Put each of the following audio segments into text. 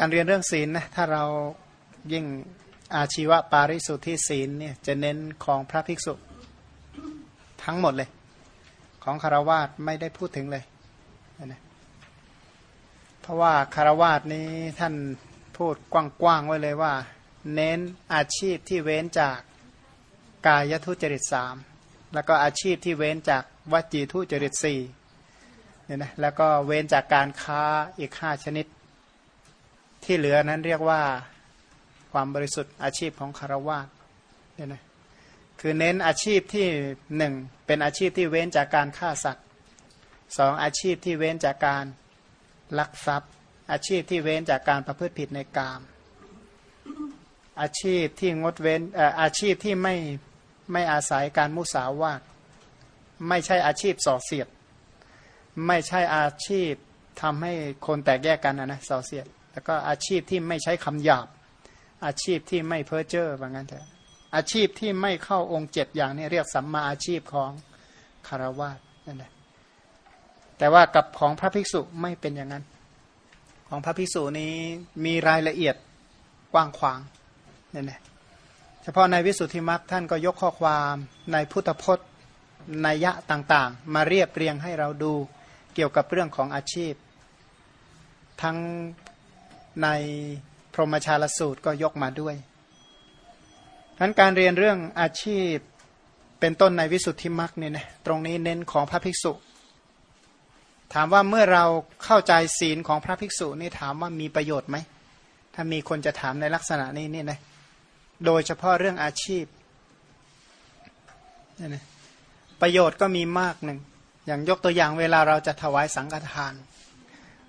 การเรียนเรื่องศีลนะถ้าเรายิ่งอาชีวะปาริสุทธิศีลเนี่ยจะเน้นของพระภิกษุทั้งหมดเลย ของคารวาสไม่ได้พูดถึงเลยนะเพราะว่าคารวาสนี้ท่านพูดกว้างๆไว้เลยว่า เน้นอาชีพที่เว้นจากกายทุจริตสามแล้วก็อาชีพที่เว้นจากวจีทุจริตสี่เนี่ยนะแล้วก็เว้นจากการค้าอีกห้าชนิด ที่เหลือนั้นเรียกว่าความบริสุทธิ์อาชีพของคารวาสเนี่ยนะคือเน้นอาชีพที่หนึ่งเป็นอาชีพที่เว้นจากการฆ่าสัตว์สองอาชีพที่เว้นจากการลักทรัพย์ อาชีพที่เว้นจากการประพฤติผิดในกาม อาชีพที่งดเว้นอาชีพที่ไม่ไม่อาศัยการมุสาวาทไม่ใช่อาชีพส่อเสียด ไม่ใช่อาชีพทำให้คนแตกแยกกันนะนะส่อเสียด แล้วก็อาชีพที่ไม่ใช้คำหยาบ อาชีพที่ไม่เพ้อเจ้อว่างั้นเถอะอาชีพที่ไม่เข้าองค์เจ็ดอย่างนี้เรียกสัมมาอาชีพของคารวะนั่นแหละแต่ว่ากับของพระภิกษุไม่เป็นอย่างนั้น ของพระภิกษุนี้มีรายละเอียดกว้างขวางนั่นแหละเฉพาะในวิสุทธิมรรคท่านก็ยกข้อความในพุทธพจน์นัยยะต่างๆ มาเรียบเรียงให้เราดูเกี่ยวกับเรื่องของอาชีพ ทั้ง ในพรหมชาลสูตรก็ยกมาด้วยทั้นการเรียนเรื่องอาชีพเป็นต้นในวิสุทธิมรรคเนี่ยนะตรงนี้เน้นของพระภิกษุ ถามว่าเมื่อเราเข้าใจศีลของพระภิกษุนี่ถามว่ามีประโยชน์ไหม ถ้ามีคนจะถามในลักษณะนี้นี่นะโดยเฉพาะเรื่องอาชีพนี่นะประโยชน์ก็มีมากหนึ่งอย่างยกตัวอย่างเวลาเราจะถวายสังฆทานเ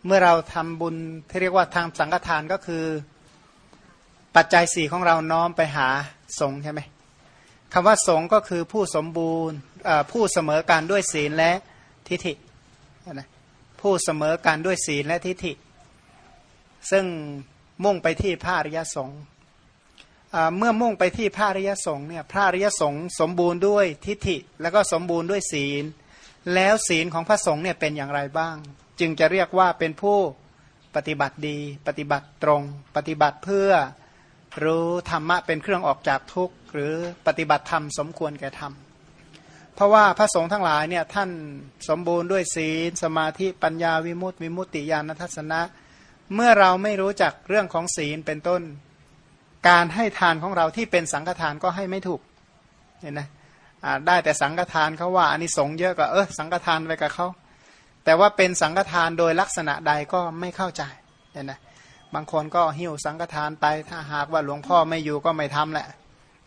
เมื่อเราทำบุญที่เรียกว่าทางสังฆทานก็คือปัจจัยสี่ของเราน้อมไปหาสงใช่ไหมคำว่าสงก็คือผู้สมบูรณ์ผู้เสมอการด้วยศีลและทิฏฐินะผู้เสมอการด้วยศีลและทิฏฐิ ซึ่งมุ่งไปที่พระอริยสงฆ์เมื่อมุ่งไปที่พระอริยสงฆ์เนี่ยพระอริยสงฆ์สมบูรณ์ด้วยทิฏฐิ แล้วก็สมบูรณ์ด้วยศีล แล้วศีลของพระสงฆ์เนี่ยเป็นอย่างไรบ้าง จึงจะเรียกว่าเป็นผู้ปฏิบัติดี ปฏิบัติตรง ปฏิบัติเพื่อรู้ธรรมะเป็นเครื่องออกจากทุกข์ หรือปฏิบัติธรรมสมควรแก่ธรรม เพราะว่าพระสงฆ์ทั้งหลายเนี่ยท่านสมบูรณ์ด้วยศีล สมาธิปัญญาวิมุตติวิมุตติญาณทัศนะ เมื่อเราไม่รู้จักเรื่องของศีลเป็นต้น การให้ทานของเราที่เป็นสังฆทานก็ให้ไม่ถูกเห็นไหมได้แต่สังฆทานเขาว่าอันนี้สงเยอะก็เออสังฆทานไปกับเขา แต่ว่าเป็นสังฆทานโดยลักษณะใดก็ไม่เข้าใจเห็นไหมบางคนก็หิ้วสังฆทานไปถ้าหากว่าหลวงพ่อไม่อยู่ก็ไม่ทำแหละ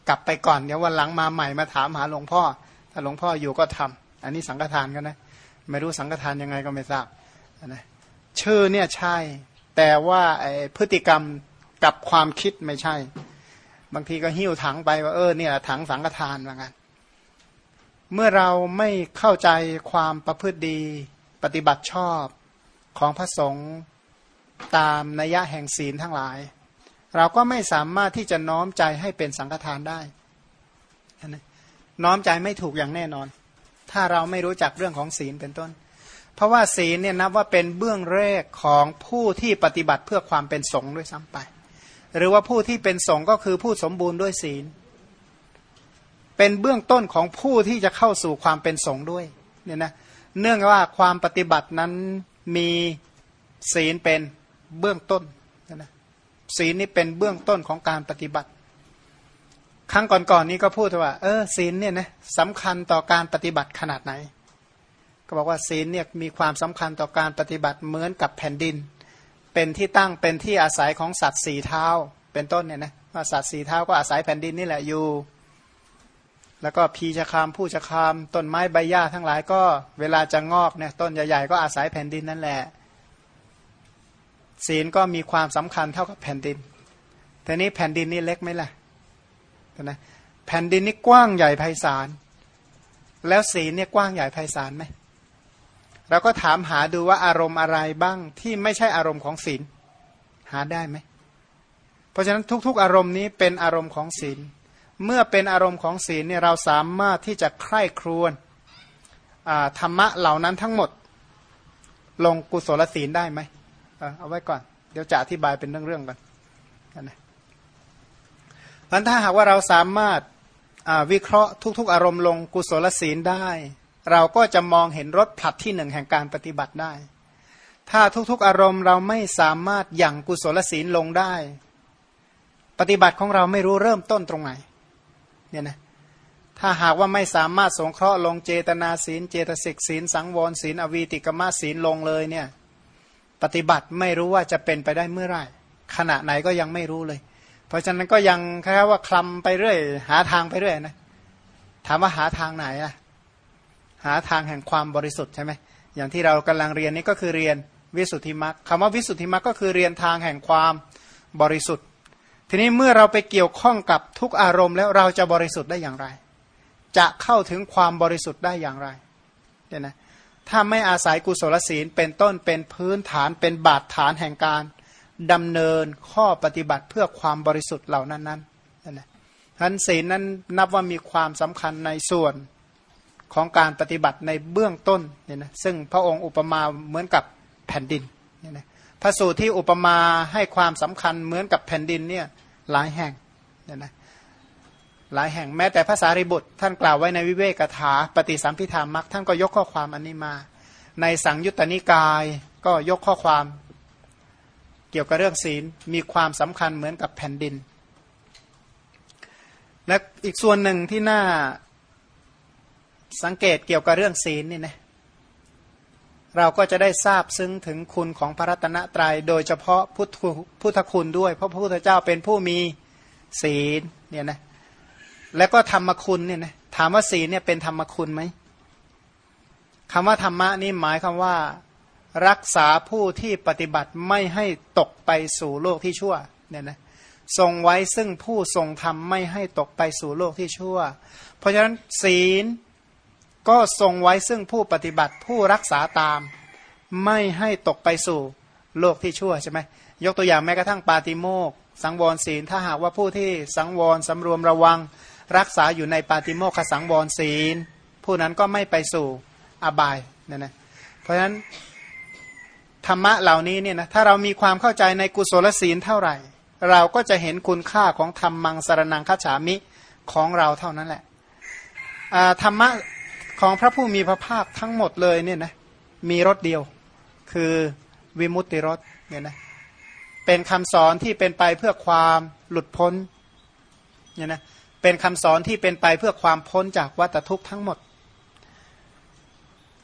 กลับไปก่อนเดี๋ยววันหลังมาใหม่มาถามหาหลวงพ่อ ถ้าหลวงพ่ออยู่ก็ทำอันนี้สังฆทานกันนะไม่รู้สังฆทานยังไงก็ไม่ทราบนะชื่อเนี่ยใช่ แต่ว่าไอพฤติกรรมกับความคิดไม่ใช่ บางทีก็หิ้วถังไปว่าเออเนี่ยถังสังฆทานว่างั้นเมื่อเราไม่เข้าใจความประพฤติดี ปฏิบัติชอบของพระสงฆ์ตามนัยะแห่งศีลทั้งหลาย เราก็ไม่สามารถที่จะน้อมใจให้เป็นสังฆทานได้ น้อมใจไม่ถูกอย่างแน่นอน ถ้าเราไม่รู้จักเรื่องของศีลเป็นต้น เพราะว่าศีลเนี่ยนับว่าเป็นเบื้องแรกของผู้ที่ปฏิบัติเพื่อความเป็นสงฆ์ด้วยซ้ำไป หรือว่าผู้ที่เป็นสงฆ์ก็คือผู้สมบูรณ์ด้วยศีล เป็นเบื้องต้นของผู้ที่จะเข้าสู่ความเป็นสงฆ์ด้วยเนี่ยนะ เนื่องว่าความปฏิบัตินั้นมีศีลเป็นเบื้องต้นนะศีลนี่เป็นเบื้องต้นของการปฏิบัติ ครั้งก่อนๆนนี้ก็พูดว่า เออศีลเนี่ยนะสำคัญต่อการปฏิบัติขนาดไหน ก็บอกว่าศีลเนี่ยมีความสำคัญต่อการปฏิบัติเหมือนกับแผ่นดิน เป็นที่ตั้งเป็นที่อาศัยของสัตว์สี่เท้า เป็นต้นเนี่ยนะว่าสัตว์สี่เท้าก็อาศัยแผ่นดินนี่แหละอยู่ แล้วก็พีชคามผู้ชคาม ต้นไม้ใบหญ้าทั้งหลายก็เวลาจะงอกเนี่ยต้นใหญ่ๆก็อาศัยแผ่นดินนั่นแหละ ศีลก็มีความสำคัญเท่ากับแผ่นดินแต่นี้แผ่นดินนี่เล็กไหมล่ะนะแผ่นดินนี่กว้างใหญ่ไพศาลแล้วศีลเนี่ยกว้างใหญ่ไพศาลไหมเราก็ถามหาดูว่าอารมณ์อะไรบ้างที่ไม่ใช่อารมณ์ของศีลหาได้ไหม เพราะฉะนั้นทุก ๆ อารมณ์นี้เป็นอารมณ์ของศีล เมื่อเป็นอารมณ์ของศีลเนี่ยเราสามารถที่จะใคร่ครวญธรรมะเหล่านั้นทั้งหมด ลงกุศลศีลได้ไหมเอาไว้ก่อน เดี๋ยวจะอธิบายเป็นเรื่องๆกันนะพันถ้าหากว่าเราสามารถวิเคราะห์ทุก ๆ อารมณ์ลงกุศลศีลได้ เราก็จะมองเห็นรถผลัดที่หนึ่งแห่งการปฏิบัติได้ ถ้าทุกๆ อารมณ์เราไม่สามารถหยั่งกุศลศีลลงได้ ปฏิบัติของเราไม่รู้เริ่มต้นตรงไหน เนี่ยนะถ้าหากว่าไม่สามารถสงเคราะห์ลงเจตนาศีล เจตสิกศีล สังวรศีล อวีติกมาศีลลงเลยเนี่ยปฏิบัติไม่รู้ว่าจะเป็นไปได้เมื่อไรขณะไหนก็ยังไม่รู้เลย เพราะฉะนั้นก็ยังแค่ว่าคลำไปเรื่อย หาทางไปเรื่อยนะถามว่าหาทางไหนอะหาทางแห่งความบริสุทธิ์ใช่ไหมอย่างที่เรากำลังเรียนนี่ก็คือเรียนวิสุทธิมรรคคำว่าวิสุทธิมรรคก็คือเรียนทางแห่งความบริสุทธิ์ ทีนี้เมื่อเราไปเกี่ยวข้องกับทุกอารมณ์แล้วเราจะบริสุทธิ์ได้อย่างไร จะเข้าถึงความบริสุทธิ์ได้อย่างไรเนี่ยนะถ้าไม่อาศัยกุศลศีลเป็นต้นเป็นพื้นฐานเป็นบาดฐานแห่งการดำเนินข้อปฏิบัติเพื่อความบริสุทธิ์เหล่านั้นนั้นนั่นแหละท่านศีลนั้นนับว่ามีความสำคัญในส่วนของการปฏิบัติในเบื้องต้นเนี่ยนะซึ่งพระองค์อุปมาเหมือนกับแผ่นดินเนี่ยนะพระสูตรที่อุปมาให้ความสำคัญเหมือนกับแผ่นดินเนี่ย หลายแห่งเนี่ยนะหลายแห่งแม้แต่ภาษาริบุตร ท่านกล่าวไว้ในวิเวกถา ปฏิสัมพิธามักท่านก็ยกข้อความอันนี้มา ในสังยุตตนิกายก็ยกข้อความเกี่ยวกับเรื่องศีลมีความสำคัญเหมือนกับแผ่นดิน และอีกส่วนหนึ่งที่น่าสังเกตเกี่ยวกับเรื่องศีลนี่นะ เราก็จะได้ทราบซึ้งถึงคุณของพระรัตนตรยัย โดยเฉพาะพุทธพุทธคุณด้วย เพราะพระพุทธเจ้าเป็นผู้มีศีลเนี่ยนะแล้วก็ธรรมคุณเนี่ยนะถามว่าศีลเนี่ยเป็นธรรมคุณไหมคำว่าธรรมะนี่หมายคำว่า รักษาผู้ที่ปฏิบัติไม่ให้ตกไปสู่โลกที่ชั่วเนี่ยนะทรงไว้ซึ่งผู้ทรงธรรมไม่ให้ตกไปสู่โลกที่ชั่ว เพราะฉะนั้นศีล ก็ทรงไว้ซึ่งผู้ปฏิบัติผู้รักษาตาม ไม่ให้ตกไปสู่โลกที่ชั่วใช่ไหมยกตัวอย่างแม้กระทั่งปาติโมกสังวรศีล ถ้าหากว่าผู้ที่สังวรสำรวมระวัง รักษาอยู่ในปาติโมกขสังวรศีล ผู้นั้นก็ไม่ไปสู่อบายเนี่ยนะเพราะฉะนั้นธรรมะเหล่านี้เนี่ยนะถ้าเรามีความเข้าใจในกุศลศีลเท่าไหร่ เราก็จะเห็นคุณค่าของธรรมมังสารนังคัจฉามิของเราเท่านั้นแหละธรรมะ ของพระผู้มีพระภาคทั้งหมดเลยเนี่ยนะมีรถเดียว คือวิมุตติรถเนี่ยนะเป็นคำสอนที่เป็นไปเพื่อความหลุดพ้นเนี่ยนะเป็นคำสอนที่เป็นไปเพื่อความพ้นจากวัฏทุกข์ทั้งหมด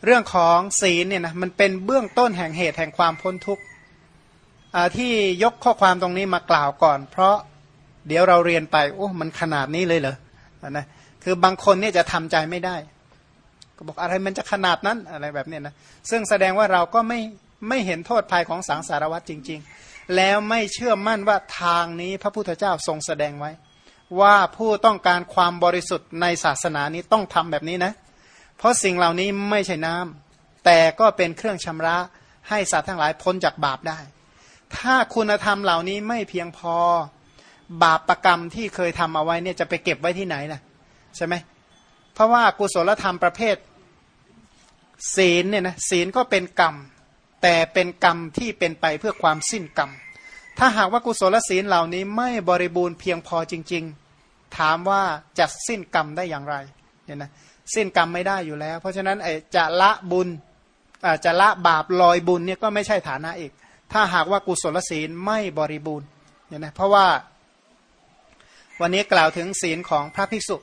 เรื่องของศีลเนี่ยนะมันเป็นเบื้องต้นแห่งเหตุแห่งความพ้นทุกข์ที่ยกข้อความตรงนี้มากล่าวก่อน เพราะเดี๋ยวเราเรียนไปโอ้มันขนาดนี้เลยเหรอนะคือบางคนเนี่ยจะทำใจไม่ได้ ก็บอกอะไรมันจะขนาดนั้นอะไรแบบนี้นะซึ่งแสดงว่าเราก็ไม่ไม่เห็นโทษภัยของสังสารวัฏจริง ๆ แล้วไม่เชื่อมั่นว่าทางนี้พระพุทธเจ้าทรงแสดงไว้ ว่าผู้ต้องการความบริสุทธิ์ในศาสนานี้ต้องทำแบบนี้นะ เพราะสิ่งเหล่านี้ไม่ใช่น้ำแต่ก็เป็นเครื่องชำระให้สัตว์ทั้งหลายพ้นจากบาปได้ ถ้าคุณธรรมเหล่านี้ไม่เพียงพอบาปประกรรมที่เคยทำเอาไว้เนี่ยจะไปเก็บไว้ที่ไหนนะใช่ไหม เพราะว่ากุศลธรรมประเภท ศีลเนี่ยนะศีลก็เป็นกรรม แต่เป็นกรรมที่เป็นไปเพื่อความสิ้นกรรม ถ้าหากว่ากุศลศีลเหล่านี้ไม่บริบูรณ์เพียงพอจริง ๆ ถามว่าจะสิ้นกรรมได้อย่างไรเนี่ยนะสิ้นกรรมไม่ได้อยู่แล้ว เพราะฉะนั้นไอ้จะละบุญจะละบาปลอยบุญเนี่ยก็ไม่ใช่ฐานะอีก ถ้าหากว่ากุศลศีลไม่บริบูรณ์เนี่ยนะเพราะว่าวันนี้กล่าวถึงศีลของพระภิกษุ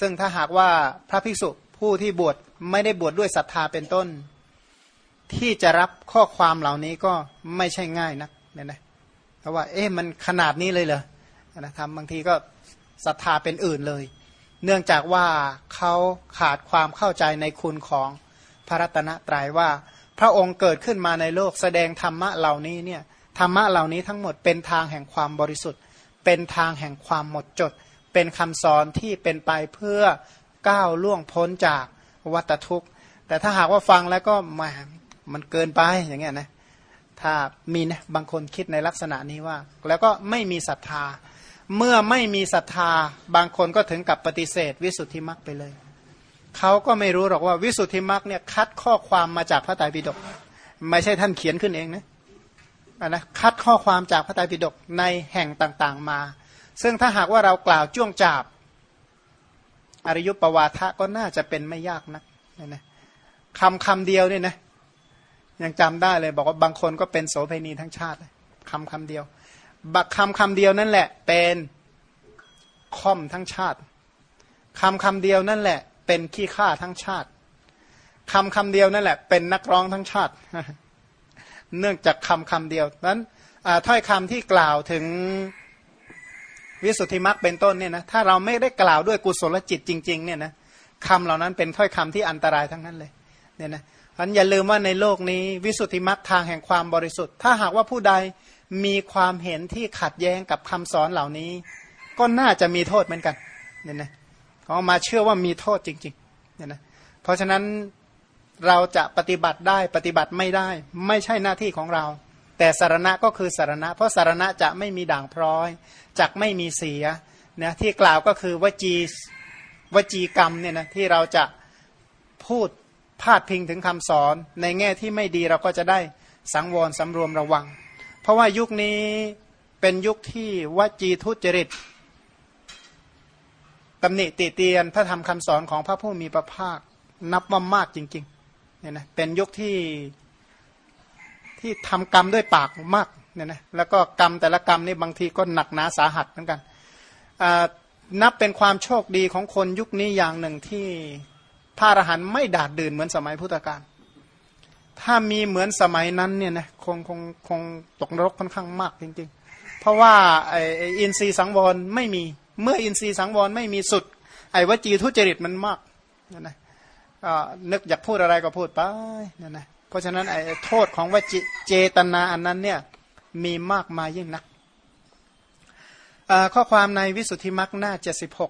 ซึ่งถ้าหากว่าพระภิกษุผู้ที่บวชไม่ได้บวชดด้วยศรัทธาเป็นต้น ที่จะรับข้อความเหล่านี้ก็ไม่ใช่ง่ายนักเนี่ยนะเพราะว่า เอ๊ะมันขนาดนี้เลยเหรอนะทำบางทีก็ศรัทธาเป็นอื่นเลย เนื่องจากว่าเขาขาดความเข้าใจในคุณของพระรัตนตรัยว่า พระองค์เกิดขึ้นมาในโลกแสดงธรรมะเหล่านี้เนี่ยธรรมะเหล่านี้ทั้งหมดเป็นทางแห่งความบริสุทธิ์ เป็นทางแห่งความหมดจด เป็นคำสอนที่เป็นไปเพื่อก้าวล่วงพ้นจากวัฏทุกข์ แต่ถ้าหากว่าฟังแล้วก็มามันเกินไปอย่างเงี้ยนะถ้ามีนะบางคนคิดในลักษณะนี้ว่า แล้วก็ไม่มีศรัทธา เมื่อไม่มีศรัทธา บางคนก็ถึงกับปฏิเสธ วิสุทธิมรรคไปเลยเขาก็ไม่รู้หรอกว่าวิสุทธิมรรคเนี่ยคัดข้อความมาจากพระไตรปิฎกไม่ใช่ท่านเขียนขึ้นเองนะะนะคัดข้อความจากพระไตรปิฎกในแห่งต่างๆมา ซึ่งถ้าหากว่าเรากล่าวจ้วงจาบ อริยุปวาทะก็น่าจะเป็นไม่ยากนักเนี่ยนะคำคำเดียวเนี่ยนะยังจำได้เลย บอกว่าบางคนก็เป็นโสเภณีทั้งชาติคำคำเดียว บักคำคำเดียวนั่นแหละ เป็นค่อมทั้งชาติคำคำเดียวนั่นแหละ เป็นขี้ข้าทั้งชาติคำคำเดียวนั่นแหละ เป็นนักร้องทั้งชาติ เนื่องจากคำคำเดียวนั้นถ้อยคำที่กล่าวถึง วิสุทธิมรรคเป็นต้นเนี่ยนะถ้าเราไม่ได้กล่าวด้วยกุศลจิตจริงๆเนี่ยนะคำเหล่านั้นเป็นถ้อยคำที่อันตรายทั้งนั้นเลยเนี่ยนะพันอย่าลืมว่าในโลกนี้วิสุทธิมรรคทางแห่งความบริสุทธิ์ ถ้าหากว่าผู้ใดมีความเห็นที่ขัดแย้งกับคำสอนเหล่านี้ ก็น่าจะมีโทษเหมือนกันเนี่ยนะเขามาเชื่อว่ามีโทษจริงๆเนี่ยนะเพราะฉะนั้นเราจะปฏิบัติได้ปฏิบัติไม่ได้ ไม่ใช่หน้าที่ของเรา แต่สารณะก็คือสารณะ เพราะสารณะจะไม่มีด่างพร้อยจักไม่มีเสียนะที่กล่าวก็คือวจีวจีกรรมเนี่ยนะที่เราจะพูดพาดพิงถึงคำสอน ในแง่ที่ไม่ดีเราก็จะได้สังวรสำรวมระวัง เพราะว่ายุคนี้เป็นยุคที่วจีทุจริตตำหนิติเตียนพระธรรมคำสอนของพระผู้มีพระภาคนับว่ามากจริงๆเนี่ยนะเป็นยุคที่ ที่ทำกรรมด้วยปากมากเนี่ยนะแล้วก็กรรมแต่ละกรรมนี่บางทีก็หนักหนาสาหัสเหมือนกันนับเป็นความโชคดีของคนยุคนี้อย่างหนึ่งที่พระอรหันต์ไม่ดาดดื่นเหมือนสมัยพุทธกาลถ้ามีเหมือนสมัยนั้นเนี่ยนะคงคงคงตกนรกค่อนข้างมากจริง ๆ เพราะว่าไออินทรีย์สังวรไม่มีเมื่ออินทรีย์สังวรไม่มีสุด ไอ้วจีทุจริตมันมากนะนะนึกอยากพูดอะไรก็พูดไปนะนะ ราะฉะนั้นไอ้โทษของวจิเจตนาอันนั้นเนี่ยมีมากมายยิ่งนักข้อความในวิสุทธิมรรคหน้า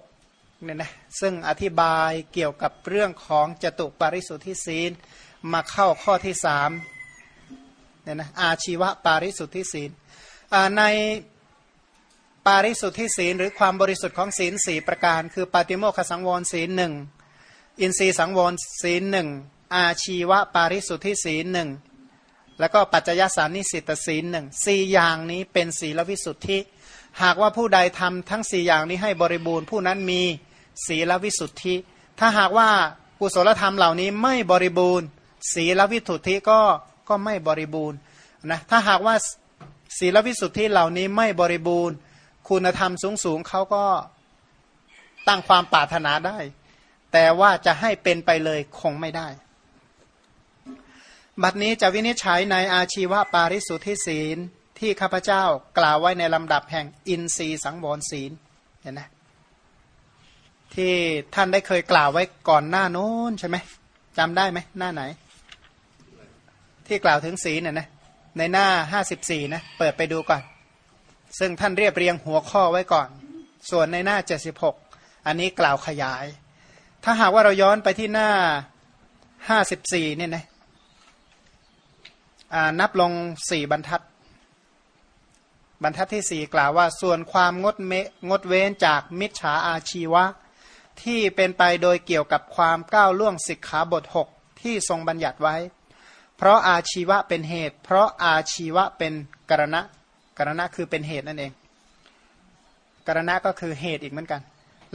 76เนี่ยนะซึ่งอธิบายเกี่ยวกับเรื่องของจตุปาริสุทธิศีลมาเข้าข้อที่สามเนี่ยนะอาชีวะปาริสุทธิศีลในปาริสุทธิศีลหรือความบริสุทธิ์ของศีลสี่ประการ คือปาติโมขสังวรศีลหนึ่งอินทรีสังวรศีลหนึ่ง อาชีวปาริสุทธิศีลหนึ่งแล้วก็ปัจจยสานิสิตศีลหนึ่งสี่อย่างนี้เป็นศีลวิสุทธิ หากว่าผู้ใดทำทั้งสี่อย่างนี้ให้บริบูรณ์ผู้นั้นมีศีลวิสุทธิ ถ้าหากว่ากุศลธรรมเหล่านี้ไม่บริบูรณ์ ศีลวิสุทธิก็ก็ไม่บริบูรณ์นะถ้าหากว่าศีลวิสุทธิเหล่านี้ไม่บริบูรณ์ คุณธรรมสูงสูงเขาก็ตั้งความปรารถนาได้ แต่ว่าจะให้เป็นไปเลยคงไม่ได้ บัดนี้จะวินิจฉัยในอาชีวะปาริสุทธิศีลที่ข้าพเจ้ากล่าวไว้ในลำดับแห่งอินทรีสังวรศีลเห็นไหมที่ท่านได้เคยกล่าวไว้ก่อนหน้านู้นใช่ไหมจำได้ไหมหน้าไหน ที่กล่าวถึงศีลน่ยนะในหน้าห้าสิบสี่นะเปิดไปดูก่อน ซึ่งท่านเรียบเรียงหัวข้อไว้ก่อน ส่วนในหน้าเจ็ดสิบหกอันนี้กล่าวขยาย ถ้าหากว่าเราย้อนไปที่หน้าห้าสิบสี่เนี่ยนะ นับลงสี่บรรทัด บรรทัดที่สี่กล่าวว่า ส่วนความงดเมงดเว้นจากมิจฉาอาชีวะ ที่เป็นไปโดยเกี่ยวกับความก้าวล่วงสิกขาบทหกที่ทรงบัญญัติไว้ เพราะอาชีวะเป็นเหตุ เพราะอาชีวะเป็นกรณะกรณะคือเป็นเหตุนั่นเองกรณะก็คือเหตุอีกเหมือนกัน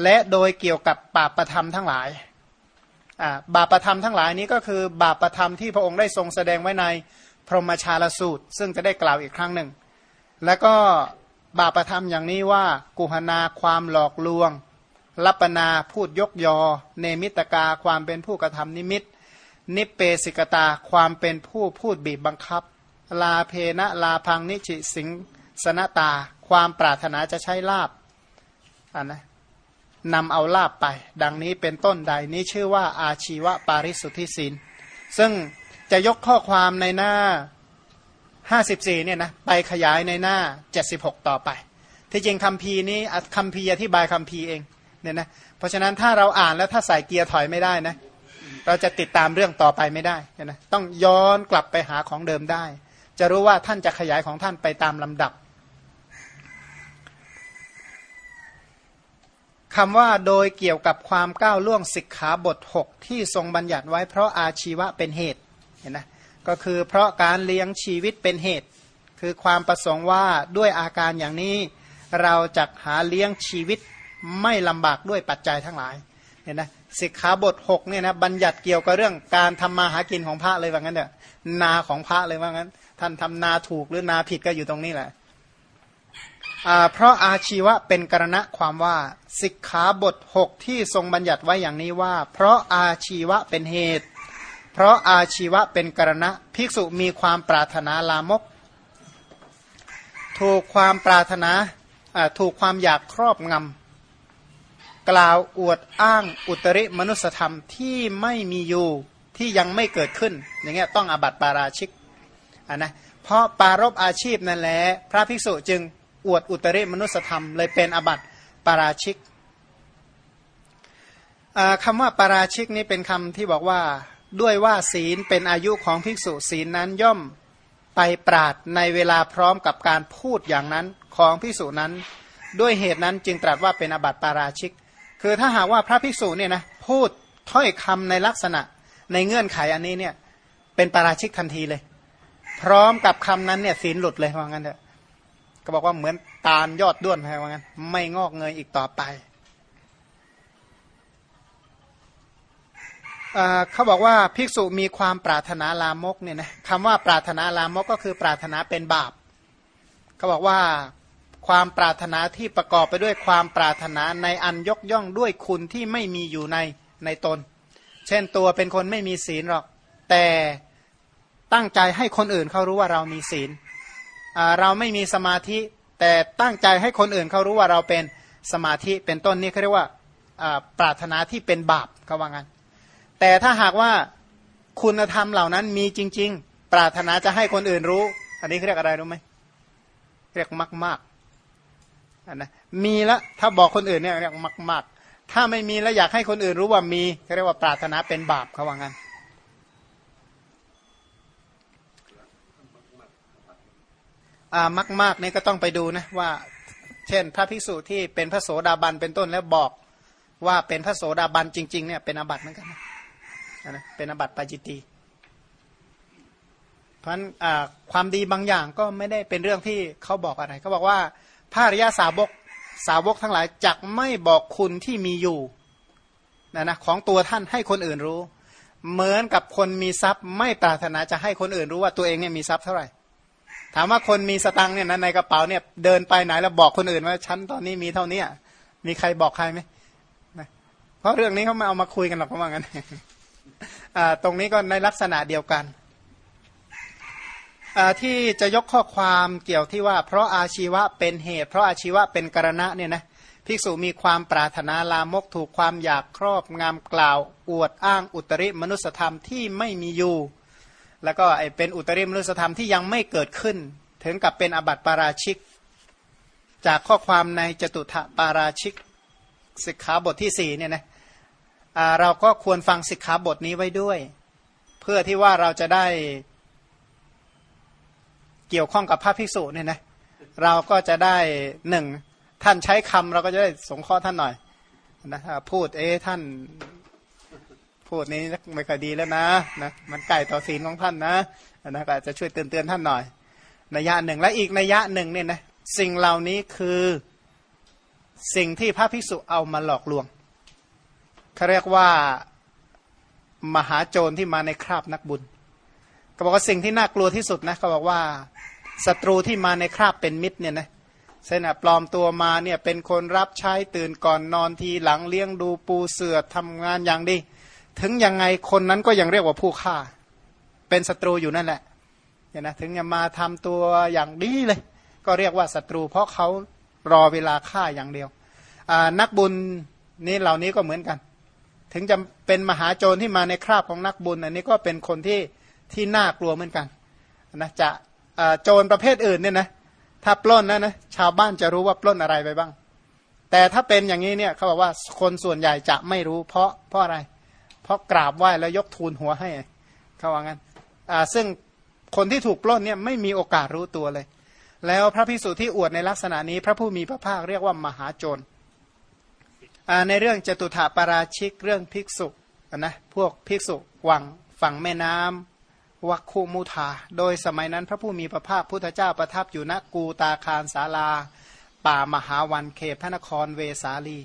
และโดยเกี่ยวกับบาปประธรรมทั้งหลายบาปประธรรมทั้งหลายนี้ก็คือบาปประธรรมที่พระองค์ได้ทรงแสดงไว้ใน พรหมชาลสูตร ซึ่งจะได้กล่าวอีกครั้งหนึ่ง แล้วก็บาปธรรมอย่างนี้ว่า กุหนาความหลอกลวง ลัปนาพูดยกยอ เนมิตกาความเป็นผู้กระทำนิมิต นิเปสิกตาความเป็นผู้พูดบีบบังคับ ลาเพนะลาพังนิจิสิงสนตา ความปรารถนาจะใช้ลาบอันนะนำเอาลาบไป ดังนี้เป็นต้นใดนี้ชื่อว่าอาชีวะปาริสุทธิศีลซึ่ง จะยกข้อความในหน้า 54เนี่ยนะไปขยายในหน้า 76 ต่อไป ที่จริงคำพีนี้คำพีอธิบายคำพีเองเนี่ยนะเพราะฉะนั้นถ้าเราอ่านแล้วถ้าใส่เกียร์ถอยไม่ได้นะเราจะติดตามเรื่องต่อไปไม่ได้นะต้องย้อนกลับไปหาของเดิมได้ จะรู้ว่าท่านจะขยายของท่านไปตามลำดับคำว่าโดยเกี่ยวกับความก้าวล่วงสิกขาบท 6 ที่ทรงบัญญัติไว้เพราะอาชีวะเป็นเหตุ เห็นไหมก็คือเพราะการเลี้ยงชีวิตเป็นเหตุ คือความประสงค์ว่าด้วยอาการอย่างนี้ เราจะหาเลี้ยงชีวิตไม่ลำบากด้วยปัจจัยทั้งหลายเห็นไหมสิกขาบท6เนี่ยนะบัญญัติเกี่ยวกับเรื่องการทำมาหากินของพระเลยว่างั้นเถอะนาของพระเลยว่างั้น ท่านทำนาถูกหรือนาผิดก็อยู่ตรงนี้แหละเพราะอาชีวะเป็นกรณะความว่าสิกขาบท 6 ที่ทรงบัญญัติไว้อย่างนี้ว่า เพราะอาชีวะเป็นเหตุ เพราะอาชีวะเป็นกรณะภิกษุมีความปรารถนาลามก ถูกความปรารถนาถูกความอยากครอบงำกล่าวอวดอ้างอุตริมนุสธรรมที่ไม่มีอยู่ที่ยังไม่เกิดขึ้น อย่างเงี้ยต้องอบัติปาราชิกอ่านะเพราะปารบอาชีพนั่นแหละพระภิกษุจึงอวดอุตริมนุสธรรมเลยเป็นอบัติปาราชิกคำว่าปาราชิกนี้เป็นคำที่บอกว่า ด้วยว่าศีลเป็นอายุของภิกษุศีลนั้นย่อมไปปราดในเวลาพร้อมกับการพูดอย่างนั้นของภิกษุนั้น ด้วยเหตุนั้นจึงตรัสว่าเป็นอบัติปาราชิก คือถ้าหากว่าพระภิกษุเนี่ยนะพูดถ้อยคำในลักษณะในเงื่อนไขอันนี้เนี่ยเป็นปาราชิกทันทีเลย พร้อมกับคำนั้นเนี่ยศีลหลุดเลยว่างั้นเถอะก็บอกว่าเหมือนตาลยอดด้วนอะไรว่างั้น ไม่งอกเงยอีกต่อไป เขาบอกว่าภิกษุมีความปรารถนาลามกเนี่ยนะคำว่าปรารถนาลามกก็คือปรารถนาเป็นบาปเขาบอกว่าความปรารถนาที่ประกอบไปด้วยความปรารถนาในอันยกย่องด้วยคุณที่ไม่มีอยู่ในในตน เช่นตัวเป็นคนไม่มีศีลหรอก แต่ตั้งใจให้คนอื่นเขารู้ว่าเรามีศีลเราไม่มีสมาธิ แต่ตั้งใจให้คนอื่นเขารู้ว่าเราเป็นสมาธิเป็นต้นนี่เขาเรียกว่าปรารถนาที่เป็นบาปเขาว่างั้น แต่ถ้าหากว่าคุณธรรมเหล่านั้นมีจริง ๆ ปรารถนาจะให้คนอื่นรู้ อันนี้เรียกอะไรรู้ไหมเรียกมากมากอันนะมีแล้วถ้าบอกคนอื่นเนี่ยเรียกมากมากถ้าไม่มีแล้วอยากให้คนอื่นรู้ว่ามีเรียกว่าปรารถนาเป็นบาปเขาว่างั้นอ่ามากมากนี่ก็ต้องไปดูนะว่า เช่น พระภิกษุที่เป็นพระโสดาบันเป็นต้นแล้วบอกว่าเป็นพระโสดาบันจริง ๆ เนี่ยเป็นอาบัติเหมือนกันนะ นะเป็นอบัติปาจิตีเพราะฉะนั้นความดีบางอย่างก็ไม่ได้เป็นเรื่องที่เขาบอกอะไรเขาบอกว่าพระอริยาสาวกสาวกทั้งหลายจักไม่บอกคุณที่มีอยู่นะนะของตัวท่านให้คนอื่นรู้ เหมือนกับคนมีทรัพย์ไม่ปรารถนาจะให้คนอื่นรู้ว่าตัวเองเนี่ยมีทรัพย์เท่าไหร่ ถามว่าคนมีสตังเนี่ยนะในกระเป๋าเนี่ยเดินไปไหนแล้วบอกคนอื่นว่าฉันตอนนี้มีเท่านี้มีใครบอกใครไหมเพราะเรื่องนี้เขามาเอามาคุยกันหรอกเพราะว่างั้น ตรงนี้ก็ในลักษณะเดียวกัน ที่จะยกข้อความเกี่ยวที่ว่า เพราะอาชีวะเป็นเหตุ เพราะอาชีวะเป็นกรณะเนี่ยนะภิกษุมีความปรารถนาลามกถูกความอยากครอบงามกล่าว อวดอ้างอุตริมนุสธรรมที่ไม่มีอยู่ แล้วก็ไอเป็นอุตริมนุสธรรมที่ยังไม่เกิดขึ้น ถึงกับเป็นอบัติปาราชิก จากข้อความในจตุถปาราชิกสิกขาบทที่สี่เนี่ยนะ เราก็ควรฟังสิกขาบทนี้ไว้ด้วย เพื่อที่ว่าเราจะได้เกี่ยวข้องกับพระภิกษุเนี่ยนะเราก็จะได้หนึ่งท่านใช้คำเราก็จะได้สงเคราะห์ท่านหน่อยนะพูดเอ๊ท่านพูดนี้ไม่ค่อยดีแล้วนะนะมันไก่ต่อศีลของท่านนะนะก็จะช่วยเตือนเตือนท่านหน่อยนัยยะหนึ่งและอีกนัยยะหนึ่งเนี่ยนะสิ่งเหล่านี้คือสิ่งที่พระภิกษุเอามาหลอกลวง เขาเรียกว่ามหาโจรที่มาในคราบนักบุญก็บอกว่าสิ่งที่น่ากลัวที่สุดนะเขาบอกว่าศัตรูที่มาในคราบเป็นมิตรเนี่ยนะเช่นปลอมตัวมาเนี่ยเป็นคนรับใช้ตื่นก่อนนอนทีหลังเลี้ยงดูปูเสือทำงานอย่างดี ถึงยังไงคนนั้นก็ยังเรียกว่าผู้ฆ่า เป็นศัตรูอยู่นั่นแหละเนี่ยนะถึงจะมาทำตัวอย่างดีเลย ก็เรียกว่าศัตรู เพราะเขารอเวลาฆ่าอย่างเดียวนักบุญนี่เหล่านี้ก็เหมือนกัน ถึงจะเป็นมหาโจรที่มาในคราบของนักบุญ อันนี้ก็เป็นคนที่ที่น่ากลัวเหมือนกันนะจะโจรประเภทอื่นเนี่ยนะถ้าปล้นนะนะชาวบ้านจะรู้ว่าปล้นอะไรไปบ้าง แต่ถ้าเป็นอย่างนี้เนี่ยเขาบอกว่าคนส่วนใหญ่จะไม่รู้ เพราะเพราะอะไร เพราะกราบไหว้แล้วยกทูลหัวให้เขาว่างั้นซึ่งคนที่ถูกปล้นเนี่ยไม่มีโอกาสรู้ตัวเลย แล้วพระพิสุที่อวดในลักษณะนี้ พระผู้มีพระภาคเรียกว่ามหาโจร ในเรื่องจตุถาปราชิกเรื่องภิกษุนะพวกภิกษุวังฝั่งแม่น้ำวัคคุมุธา โดยสมัยนั้นพระผู้มีพระภาคพุทธเจ้าประทับอยู่ณกูตาคารสาลา ป่ามหาวันเขตพระนครเวสาลี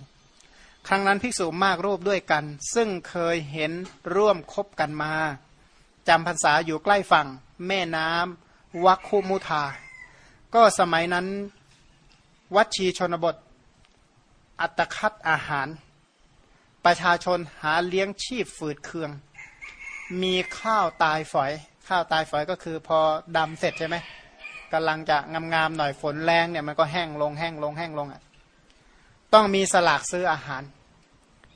ครั้งนั้นภิกษุมากรูปด้วยกัน ซึ่งเคยเห็นร่วมคบกันมาจำพรรษาอยู่ใกล้ฝั่ง แม่น้ำวัคคุมุธา ก็สมัยนั้น วัชีชนบท อัตคัดอาหาร ประชาชนหาเลี้ยงชีพฝืดเคือง มีข้าวตายฝอย ข้าวตายฝอยก็คือพอดำเสร็จใช่ไหมกำลังจะงามๆหน่อยฝนแรงเนี่ยมันก็แห้งลงแห้งลงแห้งลงอะต้องมีสลากซื้ออาหาร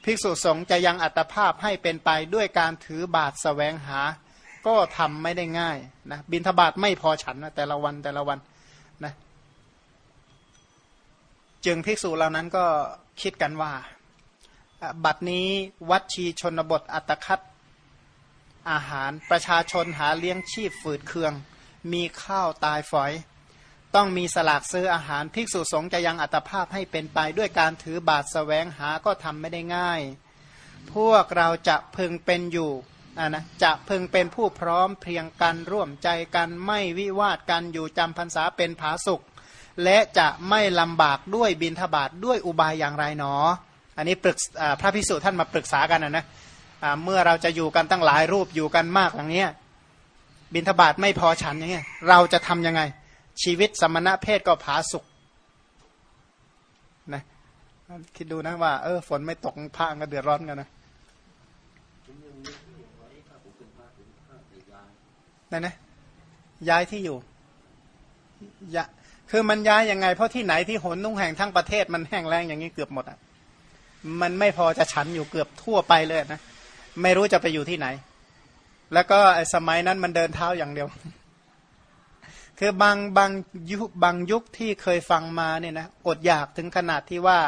ภิกษุสงฆ์จะยังอัตภาพให้เป็นไปด้วยการถือบาทสแสวงหา ก็ทำไม่ได้ง่ายนะบินทบาทไม่พอฉันนะแต่ละวันแต่ละวันนะ จึงภิกษุเหล่านั้นก็คิดกันว่า บัดนี้วัดชีชนบทอัตคัดอาหารประชาชนหาเลี้ยงชีพฝืดเคือง มีข้าวตายฝอย ต้องมีสลากซื้ออาหารภิกษุสงฆ์จะยังอัตภาพให้เป็นไปด้วยการถือบาทสแสวงหาก็ทำไม่ได้ง่าย พวกเราจะพึงเป็นอยู่นะจะพึงเป็นผู้พร้อมเพียงกันร่วมใจกันไม่วิวาทกันอยู่จำพรรษาเป็นผาสุข และจะไม่ลำบากด้วยบินทบาทด้วยอุบายอย่างไรหนอ อันนี้ปรึกพระพิสุท่านมาปรึกษากันนะนะเมื่อเราจะอยู่กันตั้งหลายรูปอยู่กันมากอย่างเนี้ยบินทบาทไม่พอฉันอย่างเงี้ยเราจะทํำยังไง ชีวิตสมณะเพศก็ผาสุกนะคิดดูนะว่าเออฝนไม่ตกผ้าก็เดือดร้อนกันนะนั่นนะย้ายที่อยู่ย คือมันย้ายยังไง เพราะที่ไหนที่หนนุ่งแห่งทั้งประเทศมันแห้งแล้งอย่างนี้เกือบหมดอะมันไม่พอจะฉันอยู่เกือบทั่วไปเลยนะไม่รู้จะไปอยู่ที่ไหน แล้วก็สมัยนั้นมันเดินเท้าอย่างเดียว คือบางบางยุคบางยุคที่เคยฟังมาเนี่ยนะอดอยากถึงขนาดที่ว่า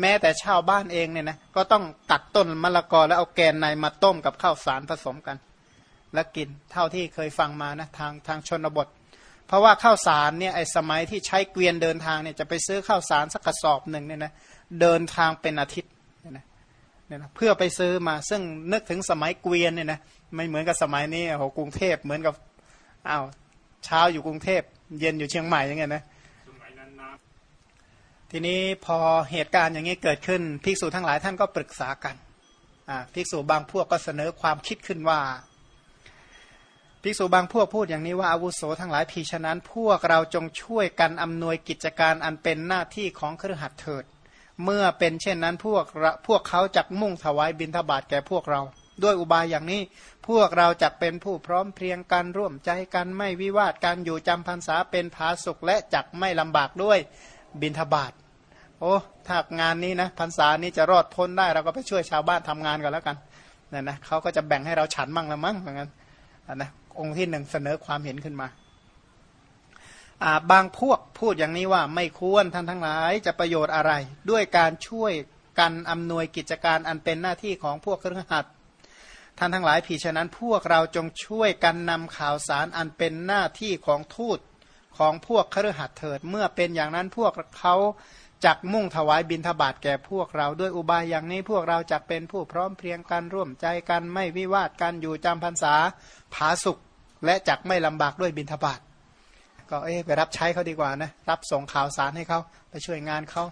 แม้แต่ชาวบ้านเองเนี่ยนะก็ต้องตัดต้นมะละกอแล้วเอาแกนในมาต้มกับข้าวสารผสมกัน แล้วกินเท่าที่เคยฟังมานะทางทางชนบท เพราะว่าข้าวสารเนี่ยไอ้สมัยที่ใช้เกวียนเดินทางเนี่ยจะไปซื้อข้าวสารสักกระสอบหนึ่งเนี่ยนะเดินทางเป็นอาทิตย์เนี่ยนะเนี่ยนะเพื่อไปซื้อมาซึ่งนึกถึงสมัยเกวียนเนี่ยนะไม่เหมือนกับสมัยนี้โหกรุงเทพเหมือนกับอ้าวเช้าอยู่กรุงเทพ เย็นอยู่เชียงใหม่ยังไงนะทีนี้พอเหตุการณ์อย่างนี้เกิดขึ้นภิกษุทั้งหลายท่านก็ปรึกษากันอ่าภิกษุบางพวกก็เสนอความคิดขึ้นว่า ภิกษุบางพวกพูดอย่างนี้ว่าอาวุโสทั้งหลายพีฉะนั้น พวกเราจงช่วยกันอำนวยกิจการอันเป็นหน้าที่ของเครือขัดเถิด เมื่อเป็นเช่นนั้นพวกพวกเขาจักมุ่งถวายบิณฑบาตแก่พวกเรา ด้วยอุบายอย่างนี้ พวกเราจักเป็นผู้พร้อมเพรียงกันร่วมใจกันไม่วิวาทกันอยู่จำพรรษาเป็นผาสุกและจักไม่ลำบากด้วยบิณฑบาตโอ้ถ้างานนี้นะพรรษานี้จะรอดพ้นได้เราก็ไปช่วยชาวบ้านทำงานกันแล้วกันนั่นนะเขาก็จะแบ่งให้เราฉันมั่งละมั่งเหมือนกันนะ องค์ที่หนึ่งเสนอความเห็นขึ้นมาบางพวกพูดอย่างนี้ว่าไม่ควรท่านทั้งหลายจะประโยชน์อะไร ด้วยการช่วยกันอำนวยกิจการอันเป็นหน้าที่ของพวกเครือขัดท่านทั้งหลายผีฉะนั้นพวกเราจงช่วยกันนำข่าวสารอันเป็นหน้าที่ของทูตของพวกเครือขัดเถิด เมื่อเป็นอย่างนั้นพวกเขาจักมุ่งถวายบิณฑบาตแก่พวกเราด้วยอุบายอย่างนี้พวกเราจักเป็นผู้พร้อมเพรียงกันร่วมใจกันไม่วิวาทกันอยู่จำพรรษาผาสุข และจักไม่ลำบากด้วยบินทบาทก็เอ๊ไปรับใช้เขาดีกว่านะรับส่งข่าวสารให้เขาไปช่วยงานเขา